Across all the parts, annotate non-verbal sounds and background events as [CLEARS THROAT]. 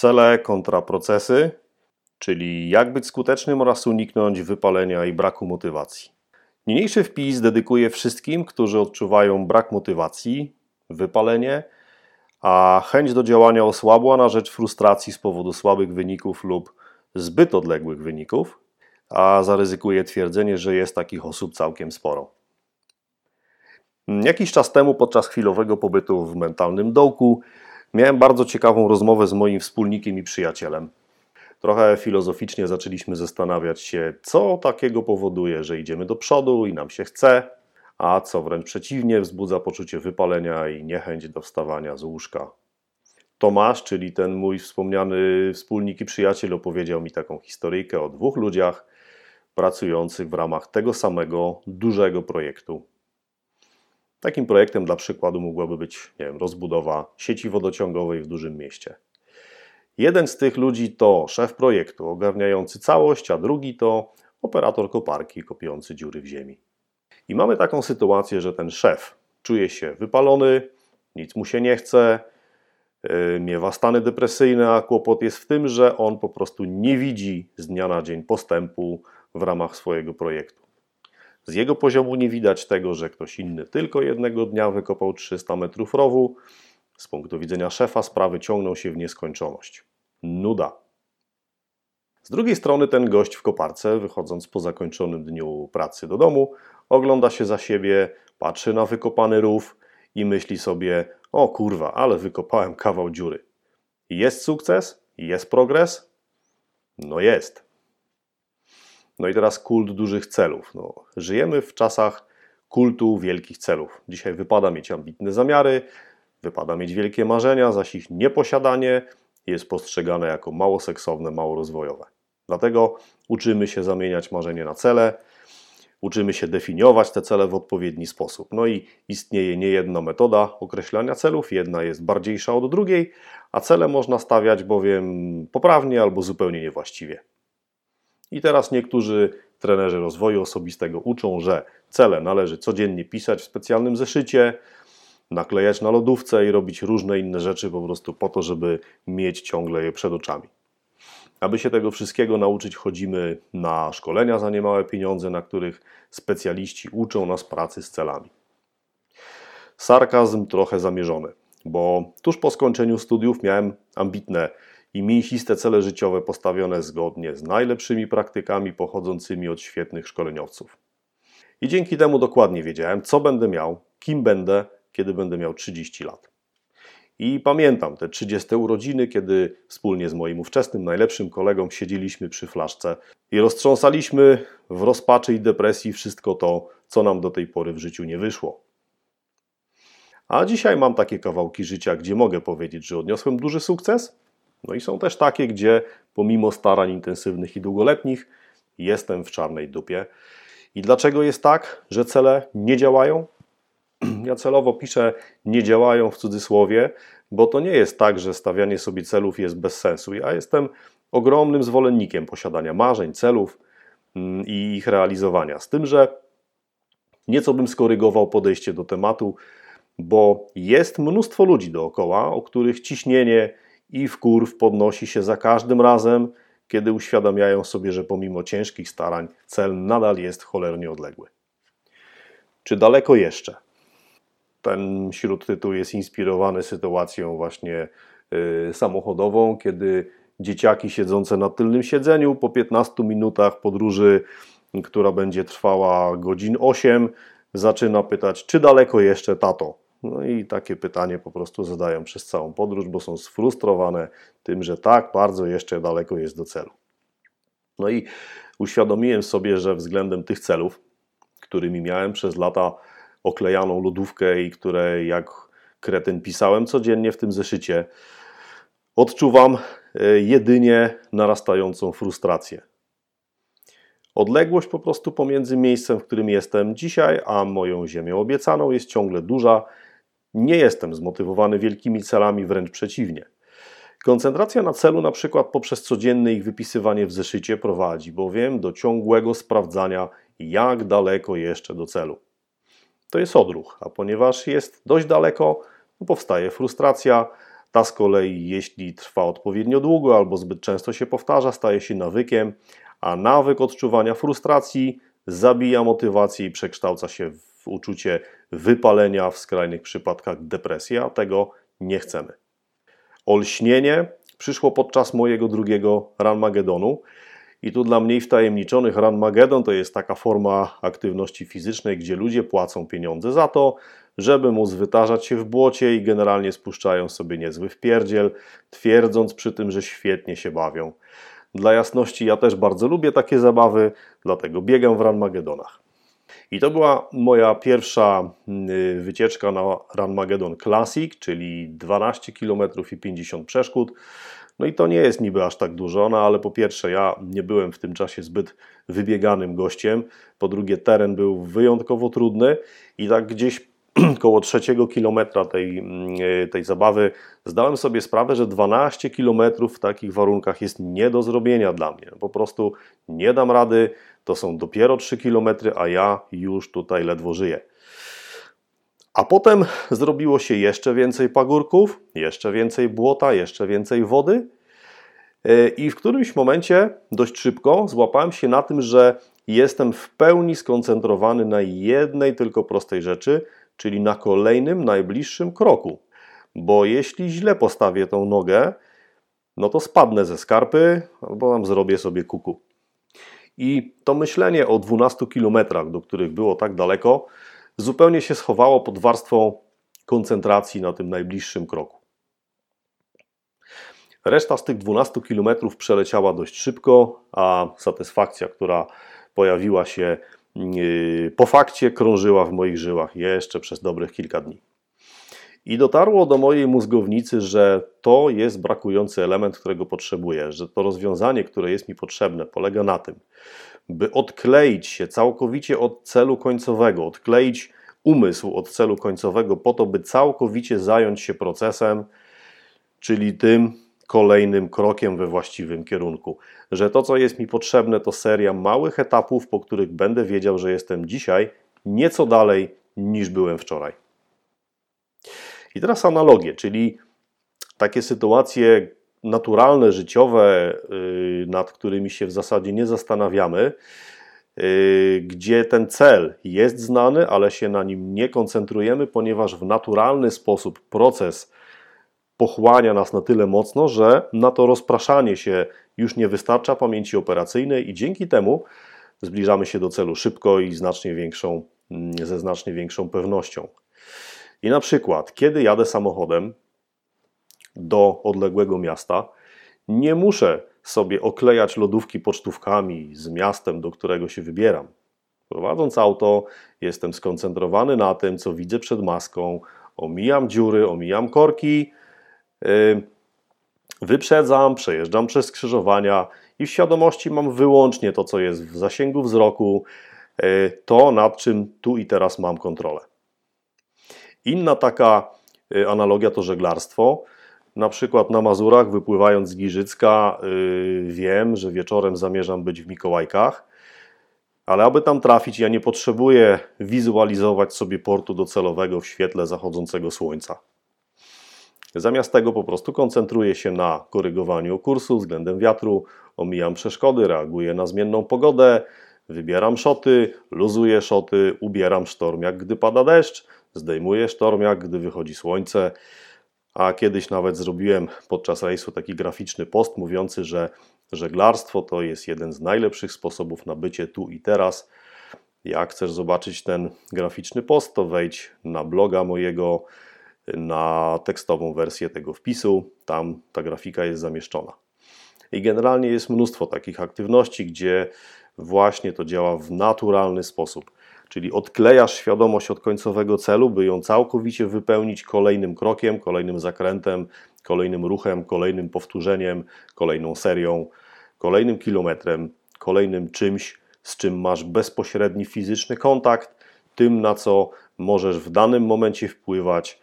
Cele kontra procesy, czyli jak być skutecznym oraz uniknąć wypalenia i braku motywacji. Niniejszy wpis dedykuję wszystkim, którzy odczuwają brak motywacji, wypalenie, a chęć do działania osłabła na rzecz frustracji z powodu słabych wyników lub zbyt odległych wyników, a zaryzykuję twierdzenie, że jest takich osób całkiem sporo. Jakiś czas temu, podczas chwilowego pobytu w mentalnym dołku, miałem bardzo ciekawą rozmowę z moim wspólnikiem i przyjacielem. Trochę filozoficznie zaczęliśmy zastanawiać się, co takiego powoduje, że idziemy do przodu i nam się chce, a co wręcz przeciwnie, wzbudza poczucie wypalenia i niechęć do wstawania z łóżka. Tomasz, czyli ten mój wspomniany wspólnik i przyjaciel, opowiedział mi taką historyjkę o dwóch ludziach pracujących w ramach tego samego dużego projektu. Takim projektem dla przykładu mogłaby być nie wiem, rozbudowa sieci wodociągowej w dużym mieście. Jeden z tych ludzi to szef projektu ogarniający całość, a drugi to operator koparki kopiący dziury w ziemi. I mamy taką sytuację, że ten szef czuje się wypalony, nic mu się nie chce, yy, miewa stany depresyjne, a kłopot jest w tym, że on po prostu nie widzi z dnia na dzień postępu w ramach swojego projektu. Z jego poziomu nie widać tego, że ktoś inny tylko jednego dnia wykopał 300 metrów rowu. Z punktu widzenia szefa sprawy ciągną się w nieskończoność. Nuda. Z drugiej strony ten gość w koparce, wychodząc po zakończonym dniu pracy do domu, ogląda się za siebie, patrzy na wykopany rów i myśli sobie: O kurwa, ale wykopałem kawał dziury. Jest sukces? Jest progres? No jest. No i teraz kult dużych celów. No, żyjemy w czasach kultu wielkich celów. Dzisiaj wypada mieć ambitne zamiary, wypada mieć wielkie marzenia, zaś ich nieposiadanie jest postrzegane jako mało seksowne, mało rozwojowe. Dlatego uczymy się zamieniać marzenie na cele, uczymy się definiować te cele w odpowiedni sposób. No i istnieje nie jedna metoda określania celów, jedna jest bardziejsza od drugiej, a cele można stawiać bowiem poprawnie albo zupełnie niewłaściwie. I teraz niektórzy trenerzy rozwoju osobistego uczą, że cele należy codziennie pisać w specjalnym zeszycie, naklejać na lodówce i robić różne inne rzeczy po prostu po to, żeby mieć ciągle je przed oczami. Aby się tego wszystkiego nauczyć, chodzimy na szkolenia za niemałe pieniądze, na których specjaliści uczą nas pracy z celami. Sarkazm trochę zamierzony, bo tuż po skończeniu studiów miałem ambitne i mięsiste cele życiowe postawione zgodnie z najlepszymi praktykami pochodzącymi od świetnych szkoleniowców. I dzięki temu dokładnie wiedziałem, co będę miał, kim będę, kiedy będę miał 30 lat. I pamiętam te 30 urodziny, kiedy wspólnie z moim ówczesnym najlepszym kolegą siedzieliśmy przy flaszce i roztrząsaliśmy w rozpaczy i depresji wszystko to, co nam do tej pory w życiu nie wyszło. A dzisiaj mam takie kawałki życia, gdzie mogę powiedzieć, że odniosłem duży sukces, no i są też takie, gdzie pomimo starań intensywnych i długoletnich jestem w czarnej dupie. I dlaczego jest tak, że cele nie działają? [CLEARS THROAT] Ja celowo piszę nie działają w cudzysłowie, bo to nie jest tak, że stawianie sobie celów jest bez sensu. Ja jestem ogromnym zwolennikiem posiadania marzeń, celów mm, i ich realizowania. Z tym, że nieco bym skorygował podejście do tematu, bo jest mnóstwo ludzi dookoła, o których ciśnienie i wkurw podnosi się za każdym razem, kiedy uświadamiają sobie, że pomimo ciężkich starań cel nadal jest cholernie odległy. Czy daleko jeszcze? Ten śródtytuł jest inspirowany sytuacją właśnie yy, samochodową, kiedy dzieciaki siedzące na tylnym siedzeniu po 15 minutach podróży, która będzie trwała godzin 8, zaczyna pytać, czy daleko jeszcze tato? No i takie pytanie po prostu zadają przez całą podróż, bo są sfrustrowane tym, że tak bardzo jeszcze daleko jest do celu. No i uświadomiłem sobie, że względem tych celów, którymi miałem przez lata oklejaną lodówkę i które jak kretyn pisałem codziennie w tym zeszycie, odczuwam e, jedynie narastającą frustrację. Odległość po prostu pomiędzy miejscem, w którym jestem dzisiaj, a moją ziemią obiecaną jest ciągle duża nie jestem zmotywowany wielkimi celami, wręcz przeciwnie. Koncentracja na celu, na przykład poprzez codzienne ich wypisywanie w zeszycie, prowadzi bowiem do ciągłego sprawdzania, jak daleko jeszcze do celu. To jest odruch, a ponieważ jest dość daleko, powstaje frustracja, Ta z kolei, jeśli trwa odpowiednio długo albo zbyt często się powtarza, staje się nawykiem, a nawyk odczuwania frustracji zabija motywację i przekształca się w uczucie wypalenia, w skrajnych przypadkach depresji, a tego nie chcemy. Olśnienie przyszło podczas mojego drugiego Ranmagedonu. I tu dla mniej wtajemniczonych Ranmagedon to jest taka forma aktywności fizycznej, gdzie ludzie płacą pieniądze za to, żeby móc wytarzać się w błocie i generalnie spuszczają sobie niezły wpierdziel, twierdząc przy tym, że świetnie się bawią. Dla jasności, ja też bardzo lubię takie zabawy, dlatego biegam w Ranmagedonach. I to była moja pierwsza y, wycieczka na Ranmagedon Classic, czyli 12 km i 50 przeszkód. No i to nie jest niby aż tak dużo, no ale po pierwsze ja nie byłem w tym czasie zbyt wybieganym gościem, po drugie teren był wyjątkowo trudny i tak gdzieś [CLEARS THROAT] koło trzeciego kilometra tej, mm, e, tej zabawy zdałem sobie sprawę, że 12 kilometrów w takich warunkach jest nie do zrobienia dla mnie. Po prostu nie dam rady, to są dopiero 3 kilometry, a ja już tutaj ledwo żyję. A potem zrobiło się jeszcze więcej pagórków, jeszcze więcej błota, jeszcze więcej wody. E, I w którymś momencie dość szybko złapałem się na tym, że jestem w pełni skoncentrowany na jednej tylko prostej rzeczy, czyli na kolejnym, najbliższym kroku. Bo jeśli źle postawię tą nogę, no to spadnę ze skarpy albo tam zrobię sobie kuku. I to myślenie o 12 kilometrach, do których było tak daleko, zupełnie się schowało pod warstwą koncentracji na tym najbliższym kroku. Reszta z tych 12 kilometrów przeleciała dość szybko, a satysfakcja, która pojawiła się Yy, po fakcie krążyła w moich żyłach jeszcze przez dobrych kilka dni. I dotarło do mojej mózgownicy, że to jest brakujący element, którego potrzebuję, że to rozwiązanie, które jest mi potrzebne, polega na tym, by odkleić się całkowicie od celu końcowego, odkleić umysł od celu końcowego, po to, by całkowicie zająć się procesem, czyli tym, kolejnym krokiem we właściwym kierunku. Że to, co jest mi potrzebne, to seria małych etapów, po których będę wiedział, że jestem dzisiaj nieco dalej niż byłem wczoraj. I teraz analogie, czyli takie sytuacje naturalne, życiowe, y, nad którymi się w zasadzie nie zastanawiamy, y, gdzie ten cel jest znany, ale się na nim nie koncentrujemy, ponieważ w naturalny sposób proces pochłania nas na tyle mocno, że na to rozpraszanie się już nie wystarcza pamięci operacyjnej i dzięki temu zbliżamy się do celu szybko i znacznie większą, mm, ze znacznie większą pewnością. I na przykład, kiedy jadę samochodem do odległego miasta, nie muszę sobie oklejać lodówki pocztówkami z miastem, do którego się wybieram. Prowadząc auto, jestem skoncentrowany na tym, co widzę przed maską, omijam dziury, omijam korki, Y, wyprzedzam, przejeżdżam przez skrzyżowania i w świadomości mam wyłącznie to, co jest w zasięgu wzroku, y, to nad czym tu i teraz mam kontrolę. Inna taka y, analogia to żeglarstwo. Na przykład na Mazurach, wypływając z Giżycka, wiem, że wieczorem zamierzam być w Mikołajkach, ale aby tam trafić, ja nie potrzebuję wizualizować sobie portu docelowego w świetle zachodzącego słońca. Zamiast tego po prostu koncentruję się na korygowaniu kursu względem wiatru, omijam przeszkody, reaguję na zmienną pogodę, wybieram szoty, luzuję szoty, ubieram sztorm jak gdy pada deszcz, zdejmuję sztorm jak gdy wychodzi słońce. A kiedyś nawet zrobiłem podczas rejsu taki graficzny post mówiący, że żeglarstwo to jest jeden z najlepszych sposobów na bycie tu i teraz. Jak chcesz zobaczyć ten graficzny post, to wejdź na bloga mojego na tekstową wersję tego wpisu. Tam ta grafika jest zamieszczona. I generalnie jest mnóstwo takich aktywności, gdzie właśnie to działa w naturalny sposób. Czyli odklejasz świadomość od końcowego celu, by ją całkowicie wypełnić kolejnym krokiem, kolejnym zakrętem, kolejnym ruchem, kolejnym powtórzeniem, kolejną serią, kolejnym kilometrem, kolejnym czymś, z czym masz bezpośredni fizyczny kontakt, tym na co możesz w danym momencie wpływać,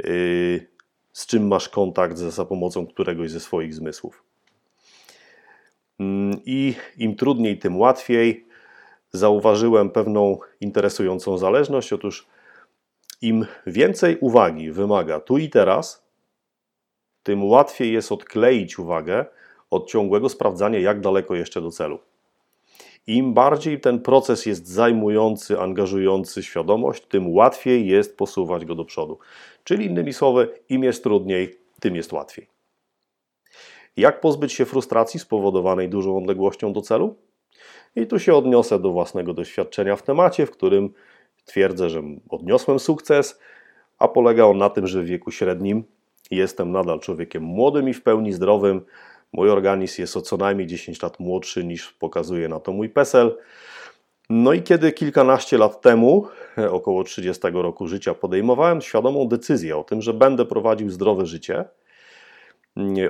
Y, z czym masz kontakt za pomocą któregoś ze swoich zmysłów. Mm, I im trudniej, tym łatwiej. Zauważyłem pewną interesującą zależność. Otóż im więcej uwagi wymaga tu i teraz, tym łatwiej jest odkleić uwagę od ciągłego sprawdzania, jak daleko jeszcze do celu. Im bardziej ten proces jest zajmujący, angażujący świadomość, tym łatwiej jest posuwać go do przodu. Czyli innymi słowy, im jest trudniej, tym jest łatwiej. Jak pozbyć się frustracji spowodowanej dużą odległością do celu? I tu się odniosę do własnego doświadczenia w temacie, w którym twierdzę, że odniosłem sukces, a polega on na tym, że w wieku średnim jestem nadal człowiekiem młodym i w pełni zdrowym. Mój organizm jest o co najmniej 10 lat młodszy niż pokazuje na to mój PESEL. No i kiedy kilkanaście lat temu, około 30 roku życia, podejmowałem świadomą decyzję o tym, że będę prowadził zdrowe życie,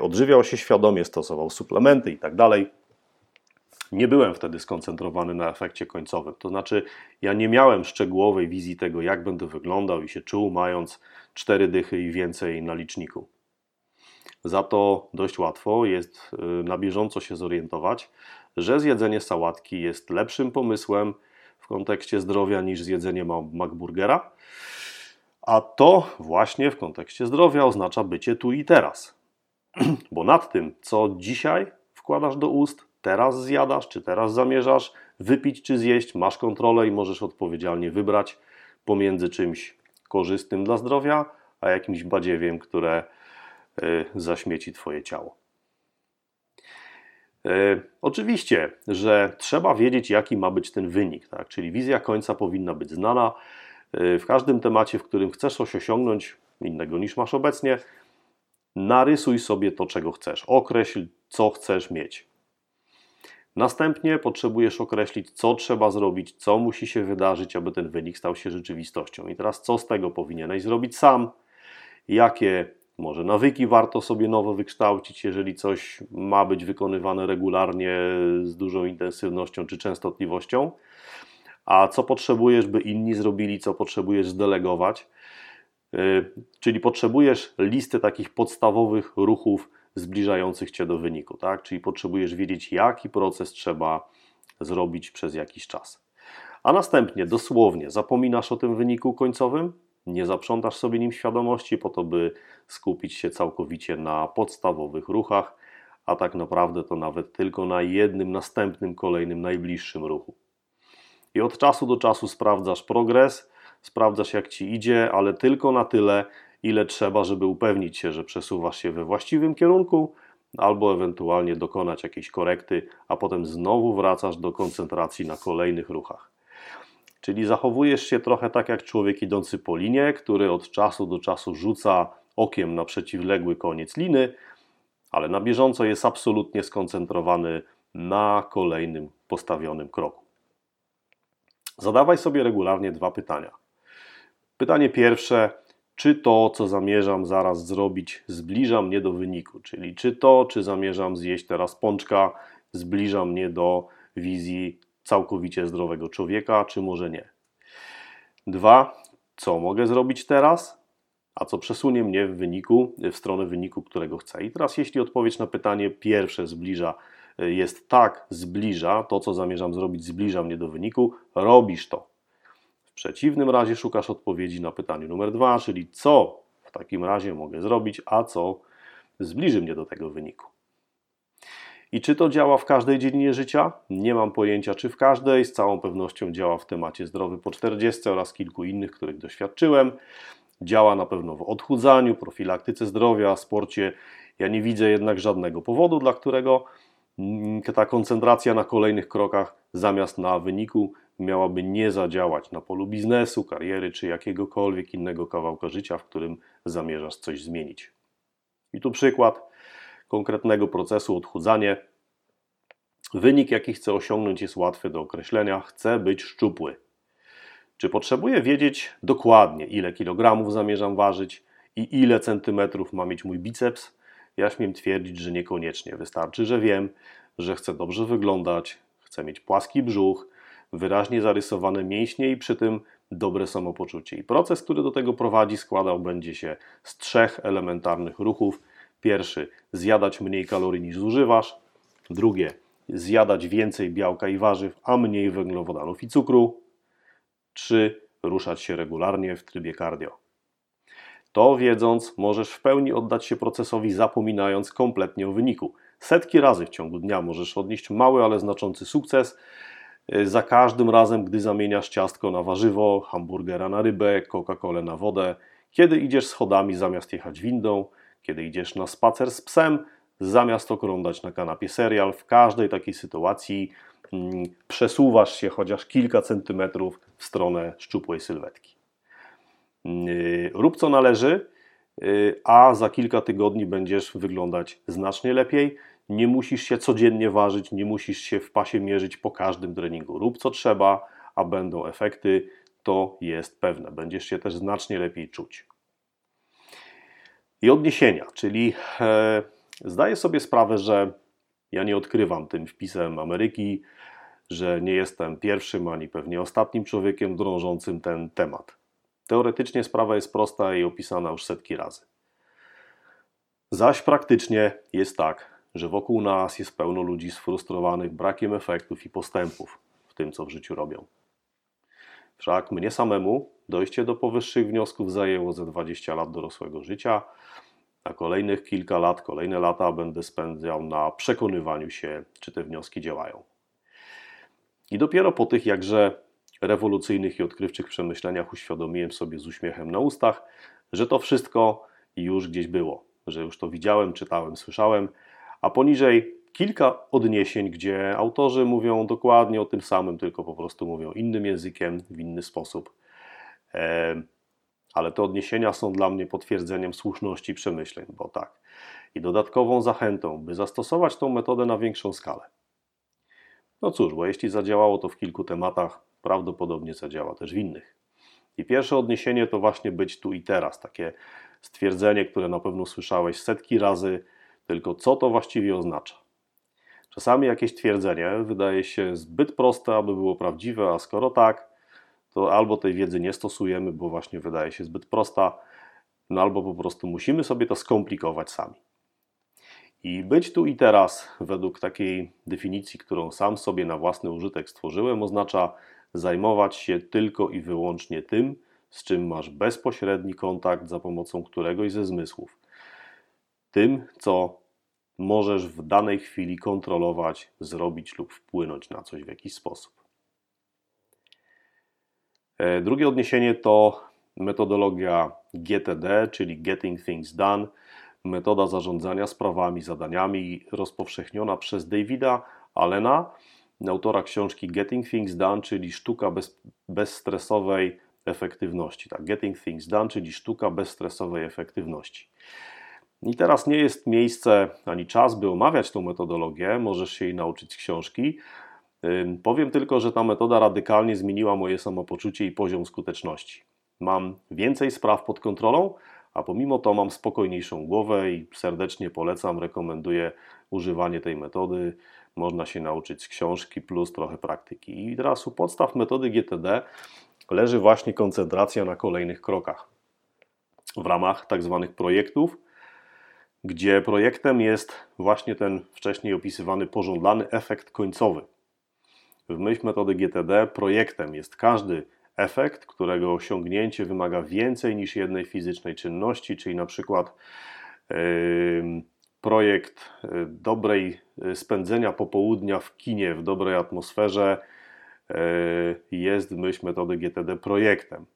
odżywiał się świadomie, stosował suplementy i tak dalej, nie byłem wtedy skoncentrowany na efekcie końcowym. To znaczy, ja nie miałem szczegółowej wizji tego, jak będę wyglądał i się czuł, mając cztery dychy i więcej na liczniku. Za to dość łatwo jest y, na bieżąco się zorientować, że zjedzenie sałatki jest lepszym pomysłem w kontekście zdrowia niż zjedzenie McBurgera. A to właśnie w kontekście zdrowia oznacza bycie tu i teraz. [CLEARS THROAT] Bo nad tym, co dzisiaj wkładasz do ust, teraz zjadasz, czy teraz zamierzasz wypić, czy zjeść, masz kontrolę i możesz odpowiedzialnie wybrać pomiędzy czymś korzystnym dla zdrowia, a jakimś badziewiem, które y, zaśmieci Twoje ciało. Y, oczywiście, że trzeba wiedzieć, jaki ma być ten wynik, tak? czyli wizja końca powinna być znana. Y, w każdym temacie, w którym chcesz coś osiągnąć innego niż masz obecnie, narysuj sobie to, czego chcesz. Określ, co chcesz mieć. Następnie potrzebujesz określić, co trzeba zrobić, co musi się wydarzyć, aby ten wynik stał się rzeczywistością. I teraz, co z tego powinieneś zrobić sam? Jakie może nawyki warto sobie nowo wykształcić, jeżeli coś ma być wykonywane regularnie z dużą intensywnością czy częstotliwością? A co potrzebujesz, by inni zrobili, co potrzebujesz zdelegować? Yy, czyli potrzebujesz listy takich podstawowych ruchów, zbliżających Cię do wyniku, tak? Czyli potrzebujesz wiedzieć, jaki proces trzeba zrobić przez jakiś czas. A następnie dosłownie zapominasz o tym wyniku końcowym, nie zaprzątasz sobie nim świadomości po to, by skupić się całkowicie na podstawowych ruchach, a tak naprawdę to nawet tylko na jednym następnym, kolejnym, najbliższym ruchu. I od czasu do czasu sprawdzasz progres, sprawdzasz jak ci idzie, ale tylko na tyle, ile trzeba, żeby upewnić się, że przesuwasz się we właściwym kierunku, albo ewentualnie dokonać jakiejś korekty, a potem znowu wracasz do koncentracji na kolejnych ruchach. Czyli zachowujesz się trochę tak jak człowiek idący po linie, który od czasu do czasu rzuca okiem na przeciwległy koniec liny, ale na bieżąco jest absolutnie skoncentrowany na kolejnym postawionym kroku. Zadawaj sobie regularnie dwa pytania. Pytanie pierwsze: czy to, co zamierzam zaraz zrobić, zbliża mnie do wyniku, czyli czy to, czy zamierzam zjeść teraz pączka, zbliża mnie do wizji całkowicie zdrowego człowieka, czy może nie. Dwa, co mogę zrobić teraz, a co przesunie mnie w wyniku, w stronę wyniku, którego chcę. I teraz, jeśli odpowiedź na pytanie pierwsze zbliża, jest tak, zbliża, to co zamierzam zrobić, zbliża mnie do wyniku, robisz to. Przeciwnym razie szukasz odpowiedzi na pytanie numer dwa, czyli co w takim razie mogę zrobić, a co zbliży mnie do tego wyniku. I czy to działa w każdej dziedzinie życia? Nie mam pojęcia, czy w każdej. Z całą pewnością działa w temacie zdrowy po 40 oraz kilku innych, których doświadczyłem. Działa na pewno w odchudzaniu, profilaktyce zdrowia, sporcie. Ja nie widzę jednak żadnego powodu, dla którego ta koncentracja na kolejnych krokach zamiast na wyniku miałaby nie zadziałać na polu biznesu, kariery czy jakiegokolwiek innego kawałka życia, w którym zamierzasz coś zmienić. I tu przykład konkretnego procesu odchudzanie. Wynik, jaki chcę osiągnąć, jest łatwy do określenia. Chcę być szczupły. Czy potrzebuję wiedzieć dokładnie, ile kilogramów zamierzam ważyć i ile centymetrów ma mieć mój biceps? Ja śmiem twierdzić, że niekoniecznie. Wystarczy, że wiem, że chcę dobrze wyglądać, chcę mieć płaski brzuch, wyraźnie zarysowane mięśnie i przy tym dobre samopoczucie. I proces, który do tego prowadzi, składał będzie się z trzech elementarnych ruchów. Pierwszy, zjadać mniej kalorii niż zużywasz. Drugie, zjadać więcej białka i warzyw, a mniej węglowodanów i cukru. Trzy, ruszać się regularnie w trybie cardio. To wiedząc, możesz w pełni oddać się procesowi, zapominając kompletnie o wyniku. Setki razy w ciągu dnia możesz odnieść mały, ale znaczący sukces. Y, za każdym razem, gdy zamieniasz ciastko na warzywo, hamburgera na rybę, Coca-Colę na wodę, kiedy idziesz schodami zamiast jechać windą, kiedy idziesz na spacer z psem, zamiast oglądać na kanapie serial, w każdej takiej sytuacji mm, przesuwasz się chociaż kilka centymetrów w stronę szczupłej sylwetki. Y, rób co należy, y, a za kilka tygodni będziesz wyglądać znacznie lepiej. Nie musisz się codziennie ważyć, nie musisz się w pasie mierzyć po każdym treningu. Rób co trzeba, a będą efekty. To jest pewne. Będziesz się też znacznie lepiej czuć. I odniesienia, czyli e, zdaję sobie sprawę, że ja nie odkrywam tym wpisem Ameryki, że nie jestem pierwszym ani pewnie ostatnim człowiekiem drążącym ten temat. Teoretycznie sprawa jest prosta i opisana już setki razy. Zaś praktycznie jest tak, że wokół nas jest pełno ludzi sfrustrowanych brakiem efektów i postępów w tym, co w życiu robią. Wszak mnie samemu dojście do powyższych wniosków zajęło ze 20 lat dorosłego życia, a kolejnych kilka lat, kolejne lata będę spędzał na przekonywaniu się, czy te wnioski działają. I dopiero po tych jakże rewolucyjnych i odkrywczych przemyśleniach uświadomiłem sobie z uśmiechem na ustach, że to wszystko już gdzieś było, że już to widziałem, czytałem, słyszałem, a poniżej kilka odniesień, gdzie autorzy mówią dokładnie o tym samym, tylko po prostu mówią innym językiem, w inny sposób. Ale te odniesienia są dla mnie potwierdzeniem słuszności przemyśleń, bo tak. I dodatkową zachętą, by zastosować tą metodę na większą skalę. No cóż, bo jeśli zadziałało to w kilku tematach, prawdopodobnie zadziała też w innych. I pierwsze odniesienie to właśnie być tu i teraz, takie stwierdzenie, które na pewno słyszałeś setki razy, tylko co to właściwie oznacza. Czasami jakieś twierdzenie wydaje się zbyt proste, aby było prawdziwe, a skoro tak, to albo tej wiedzy nie stosujemy, bo właśnie wydaje się zbyt prosta, no albo po prostu musimy sobie to skomplikować sami. I być tu i teraz, według takiej definicji, którą sam sobie na własny użytek stworzyłem, oznacza zajmować się tylko i wyłącznie tym, z czym masz bezpośredni kontakt za pomocą któregoś ze zmysłów. Tym, co możesz w danej chwili kontrolować, zrobić lub wpłynąć na coś w jakiś sposób. E, drugie odniesienie to metodologia GTD, czyli Getting Things Done, metoda zarządzania sprawami, zadaniami rozpowszechniona przez Davida Allena, autora książki Getting Things Done, czyli sztuka bez, bezstresowej efektywności. Tak, Getting Things Done, czyli sztuka bezstresowej efektywności. I teraz nie jest miejsce ani czas, by omawiać tą metodologię, możesz się jej nauczyć z książki. Powiem tylko, że ta metoda radykalnie zmieniła moje samopoczucie i poziom skuteczności. Mam więcej spraw pod kontrolą, a pomimo to mam spokojniejszą głowę i serdecznie polecam, rekomenduję używanie tej metody. Można się nauczyć z książki plus trochę praktyki. I teraz u podstaw metody GTD leży właśnie koncentracja na kolejnych krokach. W ramach tak zwanych projektów gdzie projektem jest właśnie ten wcześniej opisywany pożądany efekt końcowy. W myśl metody GTD projektem jest każdy efekt, którego osiągnięcie wymaga więcej niż jednej fizycznej czynności, czyli na przykład projekt y, dobrej y, spędzenia popołudnia w kinie w dobrej atmosferze yy, jest w myśl metody GTD projektem,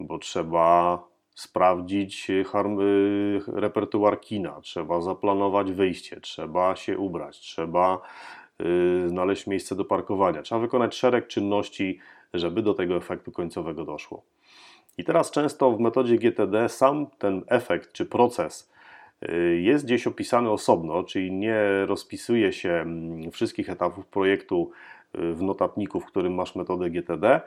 bo trzeba sprawdzić y, y, repertuar kina, trzeba zaplanować wyjście, trzeba się ubrać, trzeba y, znaleźć miejsce do parkowania, trzeba wykonać szereg czynności, żeby do tego efektu końcowego doszło. I teraz często w metodzie GTD sam ten efekt czy proces jest gdzieś opisany osobno, czyli nie rozpisuje się mm, wszystkich etapów projektu w notatniku, w którym masz metodę GTD,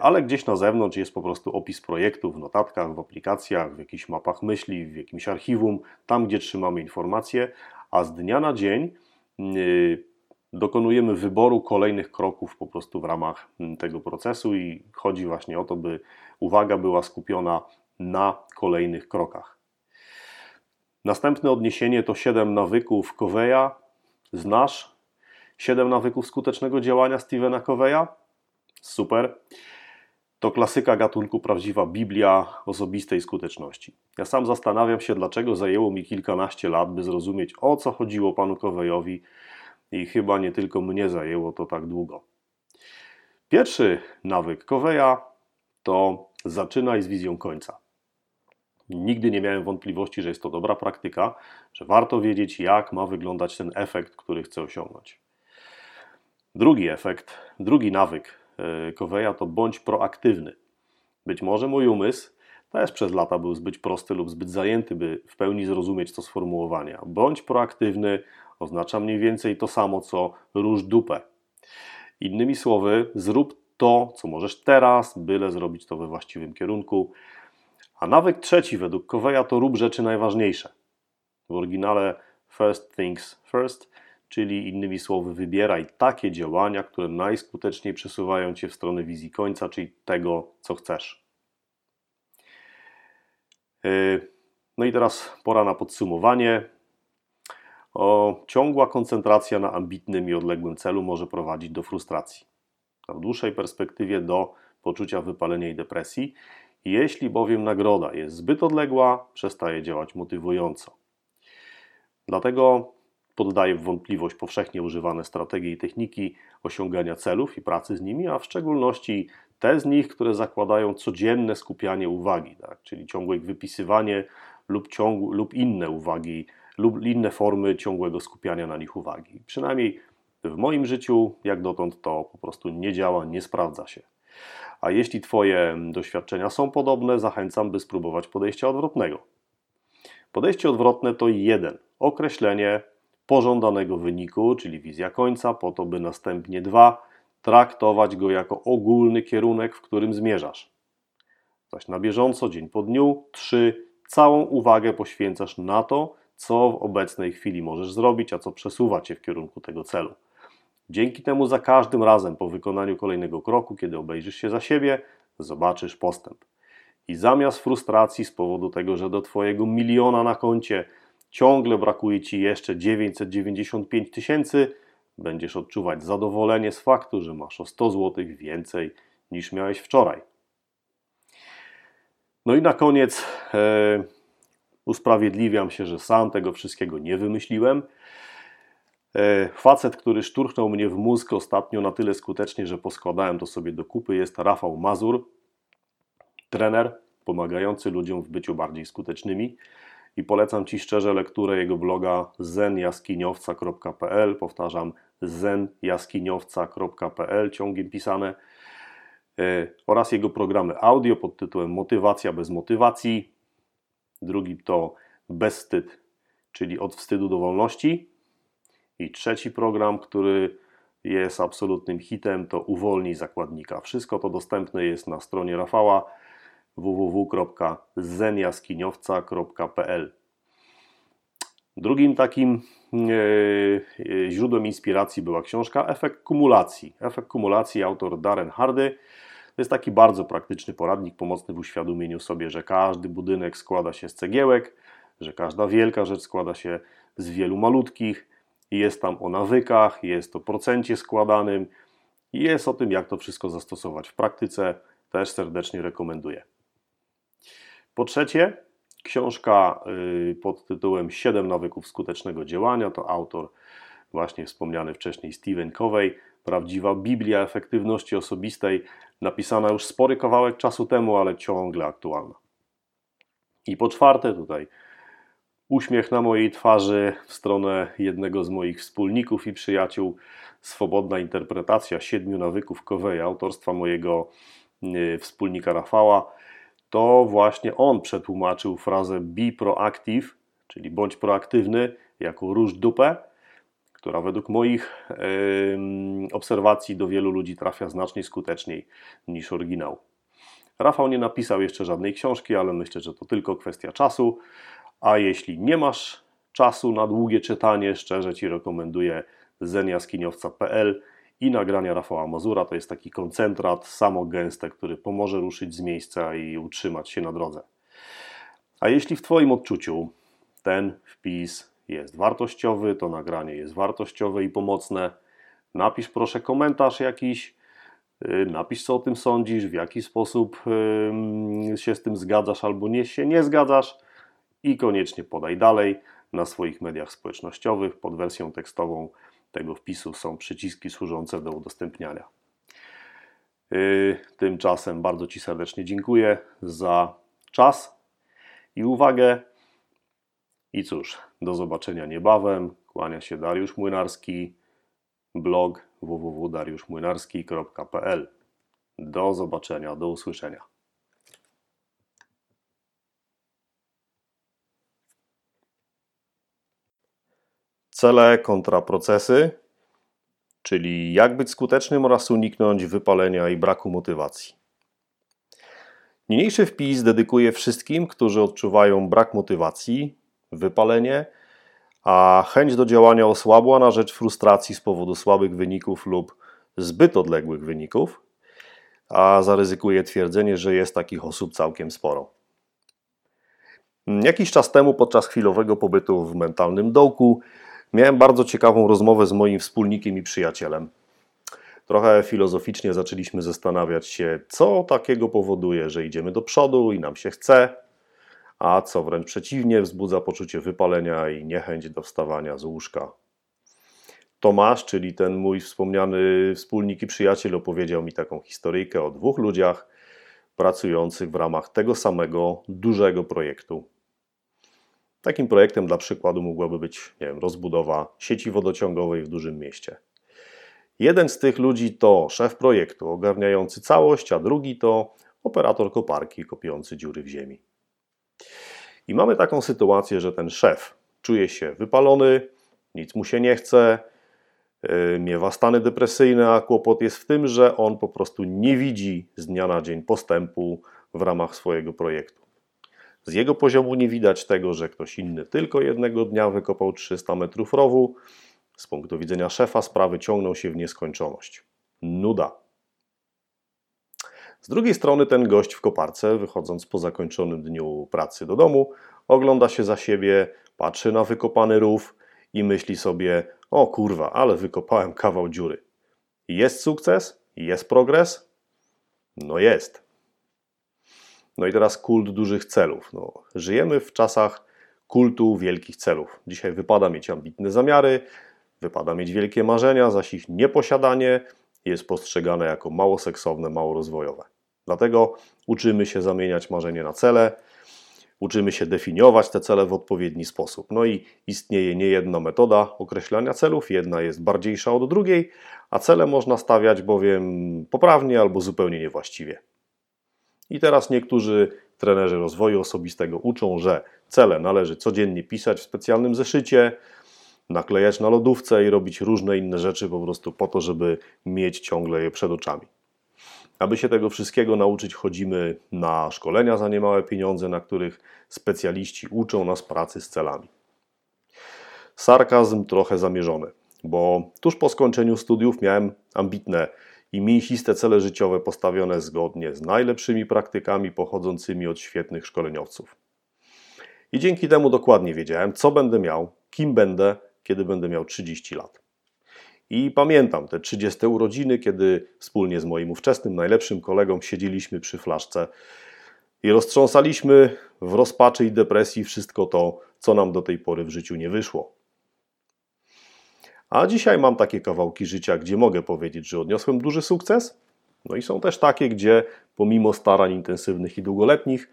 ale gdzieś na zewnątrz jest po prostu opis projektu w notatkach, w aplikacjach, w jakichś mapach myśli, w jakimś archiwum, tam gdzie trzymamy informacje, a z dnia na dzień y, dokonujemy wyboru kolejnych kroków po prostu w ramach tego procesu i chodzi właśnie o to, by uwaga była skupiona na kolejnych krokach. Następne odniesienie to 7 nawyków Coveya. Znasz 7 nawyków skutecznego działania Stevena Coveya? Super. To klasyka gatunku prawdziwa Biblia osobistej skuteczności. Ja sam zastanawiam się, dlaczego zajęło mi kilkanaście lat, by zrozumieć, o co chodziło panu Kowejowi, i chyba nie tylko mnie zajęło to tak długo. Pierwszy nawyk Koweja to zaczynaj z wizją końca. Nigdy nie miałem wątpliwości, że jest to dobra praktyka, że warto wiedzieć, jak ma wyglądać ten efekt, który chcę osiągnąć. Drugi efekt, drugi nawyk Koweja to bądź proaktywny. Być może mój umysł też przez lata był zbyt prosty lub zbyt zajęty, by w pełni zrozumieć to sformułowanie. Bądź proaktywny oznacza mniej więcej to samo, co róż dupę. Innymi słowy, zrób to, co możesz teraz, byle zrobić to we właściwym kierunku. A nawyk trzeci według Coveya to rób rzeczy najważniejsze. W oryginale first things first, czyli innymi słowy wybieraj takie działania, które najskuteczniej przesuwają Cię w stronę wizji końca, czyli tego, co chcesz. Yy, no i teraz pora na podsumowanie. O, ciągła koncentracja na ambitnym i odległym celu może prowadzić do frustracji, a w dłuższej perspektywie do poczucia wypalenia i depresji. Jeśli bowiem nagroda jest zbyt odległa, przestaje działać motywująco. Dlatego poddaję w wątpliwość powszechnie używane strategie i techniki osiągania celów i pracy z nimi, a w szczególności te z nich, które zakładają codzienne skupianie uwagi, tak? czyli ciągłe wypisywanie lub, ciąg, lub inne uwagi lub inne formy ciągłego skupiania na nich uwagi. Przynajmniej w moim życiu, jak dotąd, to po prostu nie działa, nie sprawdza się. A jeśli Twoje doświadczenia są podobne, zachęcam, by spróbować podejścia odwrotnego. Podejście odwrotne to jeden określenie pożądanego wyniku, czyli wizja końca, po to, by następnie dwa traktować go jako ogólny kierunek, w którym zmierzasz. Zaś na bieżąco, dzień po dniu, trzy całą uwagę poświęcasz na to, co w obecnej chwili możesz zrobić, a co przesuwa cię w kierunku tego celu. Dzięki temu za każdym razem po wykonaniu kolejnego kroku, kiedy obejrzysz się za siebie, zobaczysz postęp. I zamiast frustracji z powodu tego, że do Twojego miliona na koncie ciągle brakuje Ci jeszcze 995 tysięcy, będziesz odczuwać zadowolenie z faktu, że masz o 100 zł więcej niż miałeś wczoraj. No i na koniec. Yy, Usprawiedliwiam się, że sam tego wszystkiego nie wymyśliłem. E, facet, który szturchnął mnie w mózg ostatnio na tyle skutecznie, że poskładałem to sobie do kupy, jest Rafał Mazur, trener pomagający ludziom w byciu bardziej skutecznymi. I polecam Ci szczerze lekturę jego bloga zenjaskiniowca.pl. Powtarzam, zenjaskiniowca.pl, ciągiem pisane, e, oraz jego programy audio pod tytułem Motywacja bez motywacji, drugi to bezwstyd, czyli od wstydu do wolności. I trzeci program, który jest absolutnym hitem, to Uwolnij zakładnika. Wszystko to dostępne jest na stronie Rafała www.zenjaskiniowca.pl. Drugim takim e, e, źródłem inspiracji była książka Efekt kumulacji. Efekt kumulacji autor Darren Hardy. To jest taki bardzo praktyczny poradnik pomocny w uświadomieniu sobie, że każdy budynek składa się z cegiełek, że każda wielka rzecz składa się z wielu malutkich, jest tam o nawykach, jest o procencie składanym jest o tym, jak to wszystko zastosować w praktyce. Też serdecznie rekomenduję. Po trzecie, książka y, pod tytułem 7 nawyków skutecznego działania to autor właśnie wspomniany wcześniej Stephen Covey prawdziwa Biblia efektywności osobistej, napisana już spory kawałek czasu temu, ale ciągle aktualna. I po czwarte, tutaj uśmiech na mojej twarzy w stronę jednego z moich wspólników i przyjaciół, swobodna interpretacja siedmiu nawyków Coveya, autorstwa mojego y, wspólnika Rafała. To właśnie on przetłumaczył frazę be proactive, czyli bądź proaktywny, jako róż dupę która według moich obserwacji do wielu ludzi trafia znacznie skuteczniej niż oryginał. Rafał nie napisał jeszcze żadnej książki, ale myślę, że to tylko kwestia czasu. A jeśli nie masz czasu na długie czytanie, szczerze Ci rekomenduję zeniaskiniowca.pl i nagrania Rafała Mazura. To jest taki koncentrat samogęste, który pomoże ruszyć z miejsca i utrzymać się na drodze. A jeśli w Twoim odczuciu ten wpis jest wartościowy, to nagranie jest wartościowe i pomocne. Napisz proszę komentarz jakiś, Y, napisz, co o tym sądzisz, w jaki sposób się z tym zgadzasz albo nie się nie zgadzasz i koniecznie podaj dalej. Na swoich mediach społecznościowych pod wersją tekstową tego wpisu są przyciski służące do udostępniania. Y, tymczasem bardzo Ci serdecznie dziękuję za czas i uwagę. I cóż, do zobaczenia niebawem. Kłania się Dariusz Młynarski, blog www.dariuszmłynarski.pl. Do zobaczenia, do usłyszenia. Cele kontra procesy, czyli jak być skutecznym oraz uniknąć wypalenia i braku motywacji. Niniejszy wpis dedykuję wszystkim, którzy odczuwają brak motywacji, wypalenie, a chęć do działania osłabła na rzecz frustracji z powodu słabych wyników lub zbyt odległych wyników, a zaryzykuję twierdzenie, że jest takich osób całkiem sporo. Jakiś czas temu, podczas chwilowego pobytu w mentalnym dołku, miałem bardzo ciekawą rozmowę z moim wspólnikiem i przyjacielem. Trochę filozoficznie zaczęliśmy zastanawiać się, co takiego powoduje, że idziemy do przodu i nam się chce, a co wręcz przeciwnie, wzbudza poczucie wypalenia i niechęć do wstawania z łóżka. Tomasz, czyli ten mój wspomniany wspólnik i przyjaciel, opowiedział mi taką historyjkę o dwóch ludziach pracujących w ramach tego samego dużego projektu. Takim projektem dla przykładu mogłaby być nie wiem, rozbudowa sieci wodociągowej w dużym mieście. Jeden z tych ludzi to szef projektu ogarniający całość, a drugi to operator koparki kopiący dziury w ziemi. I mamy taką sytuację, że ten szef czuje się wypalony, nic mu się nie chce, yy, miewa stany depresyjne, a kłopot jest w tym, że on po prostu nie widzi z dnia na dzień postępu w ramach swojego projektu. Z jego poziomu nie widać tego, że ktoś inny tylko jednego dnia wykopał 300 metrów rowu. Z punktu widzenia szefa sprawy ciągną się w nieskończoność. Nuda. Z drugiej strony ten gość w koparce, wychodząc po zakończonym dniu pracy do domu, ogląda się za siebie, patrzy na wykopany rów i myśli sobie: O kurwa, ale wykopałem kawał dziury. Jest sukces? Jest progres? No jest. No i teraz kult dużych celów. No, żyjemy w czasach kultu wielkich celów. Dzisiaj wypada mieć ambitne zamiary, wypada mieć wielkie marzenia, zaś ich nieposiadanie jest postrzegane jako mało seksowne, mało rozwojowe. Dlatego uczymy się zamieniać marzenie na cele, uczymy się definiować te cele w odpowiedni sposób. No i istnieje nie jedna metoda określania celów, jedna jest bardziejsza od drugiej, a cele można stawiać bowiem poprawnie albo zupełnie niewłaściwie. I teraz niektórzy trenerzy rozwoju osobistego uczą, że cele należy codziennie pisać w specjalnym zeszycie, naklejać na lodówce i robić różne inne rzeczy po prostu po to, żeby mieć ciągle je przed oczami. Aby się tego wszystkiego nauczyć, chodzimy na szkolenia za niemałe pieniądze, na których specjaliści uczą nas pracy z celami. Sarkazm trochę zamierzony, bo tuż po skończeniu studiów miałem ambitne i mięsiste cele życiowe postawione zgodnie z najlepszymi praktykami pochodzącymi od świetnych szkoleniowców. I dzięki temu dokładnie wiedziałem, co będę miał, kim będę, kiedy będę miał 30 lat. I pamiętam te 30 urodziny, kiedy wspólnie z moim ówczesnym najlepszym kolegą siedzieliśmy przy flaszce i roztrząsaliśmy w rozpaczy i depresji wszystko to, co nam do tej pory w życiu nie wyszło. A dzisiaj mam takie kawałki życia, gdzie mogę powiedzieć, że odniosłem duży sukces. No i są też takie, gdzie pomimo starań intensywnych i długoletnich